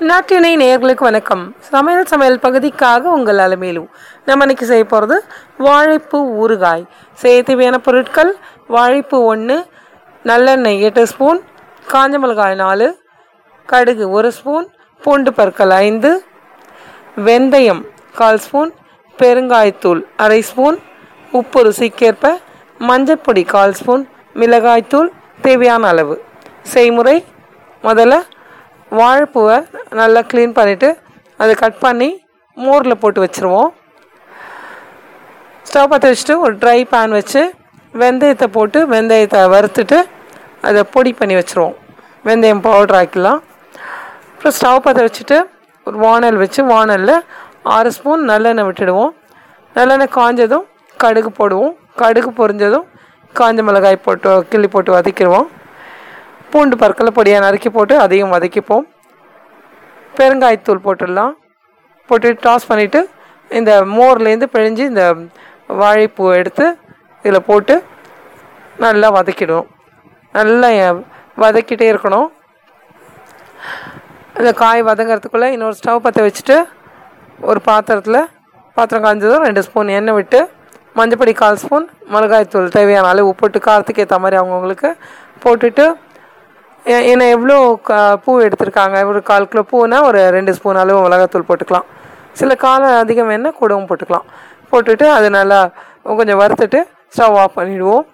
நாட்டினை நேயர்களுக்கு வணக்கம். சமையல் சமையல் பகுதிக்காக உங்கள் அலமேலும் நம்ம இன்னைக்கு செய்ய போகிறது வாழைப்பூ ஊறுகாய். செய்ய தேவையான பொருட்கள் வாழைப்பூ ஒன்று நல்லெண்ணெய் எட்டு ஸ்பூன் காஞ்ச மிளகாய் நாலு கடுகு ஒரு ஸ்பூன் பூண்டு பற்கள் ஐந்து வெந்தயம் கால் ஸ்பூன் பெருங்காயத்தூள் அரை ஸ்பூன் உப்பு ருசிக்கேற்ப மஞ்சப்பொடி கால் ஸ்பூன் மிளகாய்த்தூள் தேவையான அளவு. செய்முறை முதல்ல வாழைப்பூவை நல்லா க்ளீன் பண்ணிவிட்டு அதை கட் பண்ணி மோரில் போட்டு வச்சுருவோம். ஸ்டவ் பற்ற வச்சுட்டு ஒரு ட்ரை பேன் வச்சு வெந்தயத்தை போட்டு வெந்தயத்தை வறுத்துட்டு அதை பொடி பண்ணி வச்சுருவோம். வெந்தயம் பவுடர் ஆக்கிக்கலாம் அப்புறம் ஸ்டவ் பற்ற வச்சுட்டு ஒரு வானல் வச்சு வானலில் ஆறு ஸ்பூன் நல்லெண்ணெய் விட்டுடுவோம். நல்லெண்ணெய் காஞ்சதும் கடுகு போடுவோம். கடுகு பொரிஞ்சதும் காஞ்ச மிளகாய் போட்டு கிள்ளி போட்டு வதக்கிடுவோம். பூண்டு பற்களை பொடியாக நறுக்கி போட்டு அதையும் வதக்கிப்போம். பெருங்காயத்தூள் போட்டுடலாம். போட்டு டாஸ் பண்ணிவிட்டு இந்த மோர்லேருந்து பிழிஞ்சு இந்த வாழைப்பூ எடுத்து இதில் போட்டு நல்லா வதக்கிடுவோம். நல்லா வதக்கிட்டே இருக்கணும். இந்த காய் வதங்கிறதுக்குள்ளே இன்னொரு ஸ்டவ் பற்ற வச்சுட்டு ஒரு பாத்திரத்தில் பாத்திரம் காய்ஞ்சதும் ரெண்டு ஸ்பூன் எண்ணெய் விட்டு மஞ்சப்பொடி கால் ஸ்பூன் மிளகாய்த்தூள் தேவையான அளவு போட்டு காரத்துக்கு ஏற்ற மாதிரி அவங்கவுங்களுக்கு போட்டுட்டு ஏன்னா எவ்வளோ க பூ எடுத்திருக்காங்க? ஒரு கால் கிலோ பூனா ஒரு ரெண்டு ஸ்பூன் அளவு மிளகாத்தூள் போட்டுக்கலாம். சில காலம் அதிகம் வேணால் கூடவும் போட்டுக்கலாம். போட்டுட்டு அது நல்லா கொஞ்சம் வறுத்துட்டு ஸ்டவ் ஆஃப் பண்ணிவிடுவோம்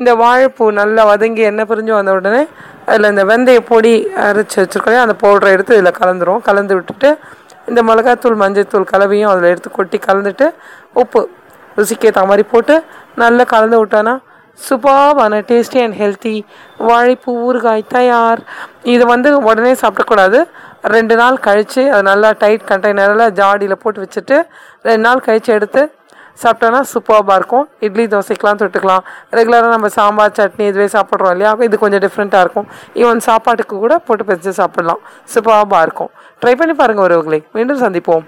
இந்த வாழைப்பூ நல்லா வதங்கி எண்ணெய் பிரிஞ்சு வந்த உடனே அதில் இந்த வெந்தய பொடி அரைச்சி வச்சுருக்கோம். அந்த பவுடரை எடுத்து இதில் கலந்துரும் கலந்து விட்டுட்டு இந்த மிளகாத்தூள் மஞ்சத்தூள் கலவையும் அதில் எடுத்து கொட்டி கலந்துட்டு உப்பு ருசிக்கு ஏற்ற மாதிரி போட்டு நல்லா கலந்து விட்டோன்னா சூப்பர்பான டேஸ்டி அண்ட் ஹெல்த்தி வாழைப்பூ ஊறுகாய் தயார். இது வந்து உடனே சாப்பிடக்கூடாது. ரெண்டு நாள் கழித்து அது நல்லா டைட் கண்டெய்னரில் ஜாடியில் போட்டு வச்சுட்டு ரெண்டு நாள் கழித்து எடுத்து சாப்பிட்டோன்னா சூப்பர்பாக இருக்கும். இட்லி தோசைக்கெலாம் தொட்டுக்கலாம். ரெகுலராக நம்ம சாம்பார் சட்னி இதுவே சாப்பிட்றோம் இல்லையா? இது கொஞ்சம் டிஃப்ரெண்ட்டாக இருக்கும். ஈவன் சாப்பாட்டுக்கு கூட போட்டு பிடிச்சி சாப்பிட்லாம். சூப்பர்பாக இருக்கும். ட்ரை பண்ணி பாருங்கள் ஒருவர்களை மீண்டும் சந்திப்போம்.